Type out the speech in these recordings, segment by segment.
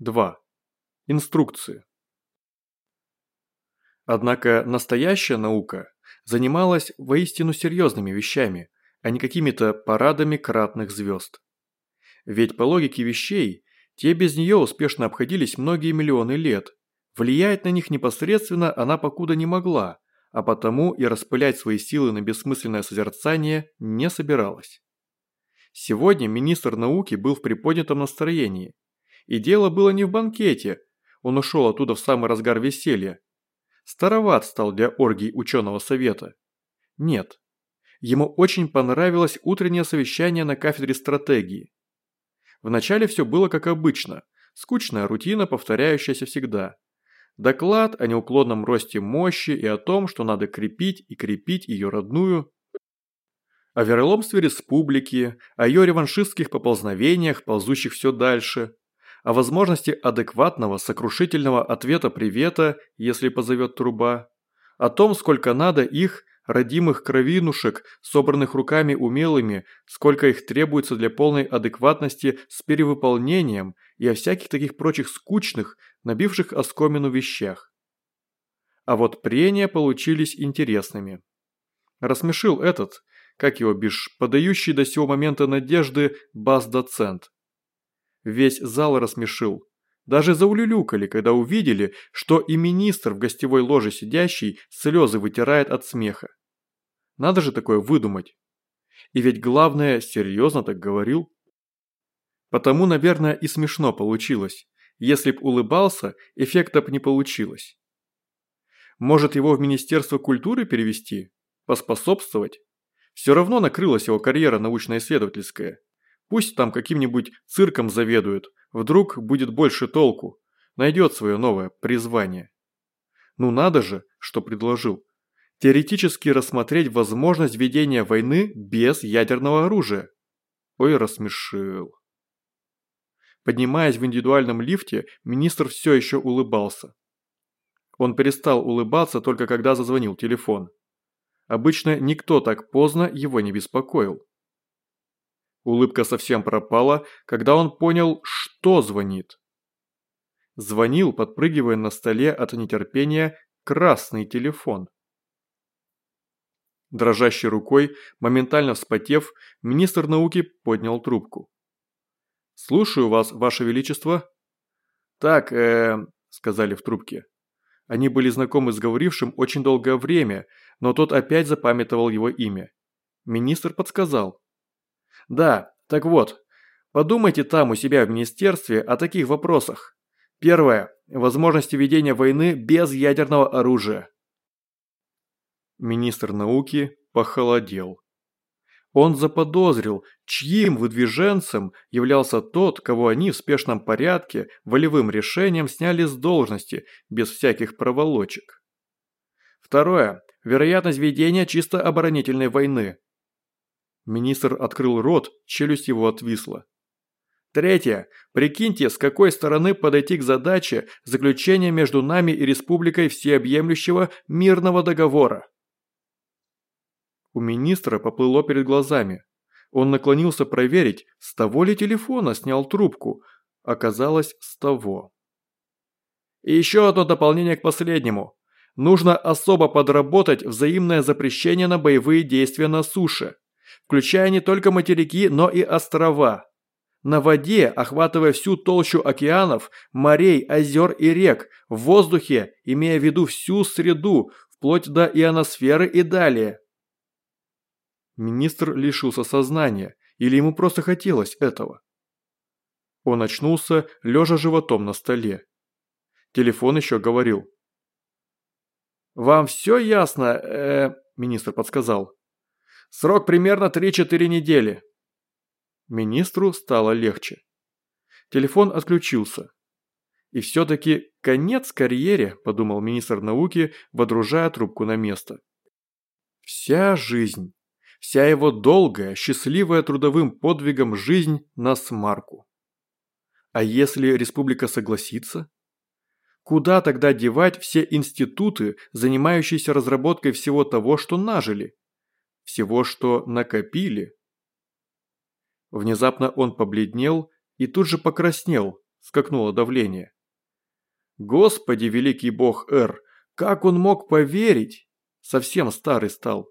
2. Инструкции. Однако настоящая наука занималась воистину серьезными вещами, а не какими-то парадами кратных звезд. Ведь по логике вещей, те без нее успешно обходились многие миллионы лет. Влиять на них непосредственно она покуда не могла, а потому и распылять свои силы на бессмысленное созерцание не собиралась. Сегодня министр науки был в приподнятом настроении. И дело было не в банкете, он ушел оттуда в самый разгар веселья. Староват стал для оргий ученого совета. Нет. Ему очень понравилось утреннее совещание на кафедре стратегии. Вначале все было как обычно, скучная рутина, повторяющаяся всегда. Доклад о неуклонном росте мощи и о том, что надо крепить и крепить ее родную, о вероломстве республики, о ее реваншистских поползновениях, ползущих все дальше, о возможности адекватного сокрушительного ответа привета, если позовет труба, о том, сколько надо их, родимых кровинушек, собранных руками умелыми, сколько их требуется для полной адекватности с перевыполнением и о всяких таких прочих скучных, набивших оскомину вещах. А вот прения получились интересными. Рассмешил этот, как его бишь, подающий до сего момента надежды бас-доцент. Весь зал рассмешил. Даже заулюлюкали, когда увидели, что и министр в гостевой ложе сидящий слезы вытирает от смеха. Надо же такое выдумать. И ведь главное, серьезно так говорил. Потому, наверное, и смешно получилось. Если б улыбался, эффекта б не получилось. Может его в Министерство культуры перевести? Поспособствовать? Все равно накрылась его карьера научно-исследовательская. Пусть там каким-нибудь цирком заведует, вдруг будет больше толку, найдет свое новое призвание. Ну надо же, что предложил. Теоретически рассмотреть возможность ведения войны без ядерного оружия. Ой, рассмешил. Поднимаясь в индивидуальном лифте, министр все еще улыбался. Он перестал улыбаться только когда зазвонил телефон. Обычно никто так поздно его не беспокоил. Улыбка совсем пропала, когда он понял, что звонит. Звонил, подпрыгивая на столе от нетерпения, красный телефон. Дрожащей рукой, моментально вспотев, министр науки поднял трубку. «Слушаю вас, ваше величество». «Так, э, сказали в трубке. Они были знакомы с говорившим очень долгое время, но тот опять запамятовал его имя. Министр подсказал. Да, так вот, подумайте там у себя в министерстве о таких вопросах. Первое. Возможности ведения войны без ядерного оружия. Министр науки похолодел. Он заподозрил, чьим выдвиженцем являлся тот, кого они в спешном порядке волевым решением сняли с должности, без всяких проволочек. Второе. Вероятность ведения чисто оборонительной войны. Министр открыл рот, челюсть его отвисла. Третье. Прикиньте, с какой стороны подойти к задаче заключения между нами и республикой всеобъемлющего мирного договора. У министра поплыло перед глазами. Он наклонился проверить, с того ли телефона снял трубку. Оказалось, с того. И еще одно дополнение к последнему. Нужно особо подработать взаимное запрещение на боевые действия на суше включая не только материки, но и острова. На воде, охватывая всю толщу океанов, морей, озер и рек, в воздухе, имея в виду всю среду, вплоть до ионосферы и далее. Министр лишился сознания, или ему просто хотелось этого. Он очнулся, лежа животом на столе. Телефон еще говорил. «Вам все ясно?» э, – министр подсказал. Срок примерно 3-4 недели». Министру стало легче. Телефон отключился. «И все-таки конец карьере», – подумал министр науки, водружая трубку на место. Вся жизнь, вся его долгая, счастливая трудовым подвигом жизнь на смарку. А если республика согласится? Куда тогда девать все институты, занимающиеся разработкой всего того, что нажили? Всего, что накопили. Внезапно он побледнел и тут же покраснел, скакнуло давление. Господи, великий бог Эр, как он мог поверить? Совсем старый стал.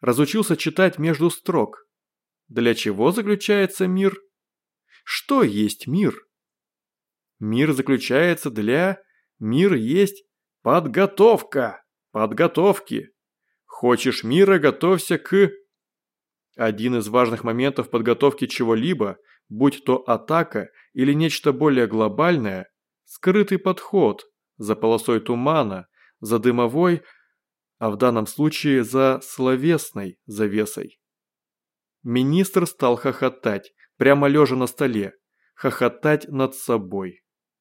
Разучился читать между строк. Для чего заключается мир? Что есть мир? Мир заключается для... Мир есть подготовка. Подготовки. Хочешь мира, готовься к... Один из важных моментов подготовки чего-либо, будь то атака или нечто более глобальное, скрытый подход за полосой тумана, за дымовой, а в данном случае за словесной завесой. Министр стал хохотать, прямо лежа на столе, хохотать над собой.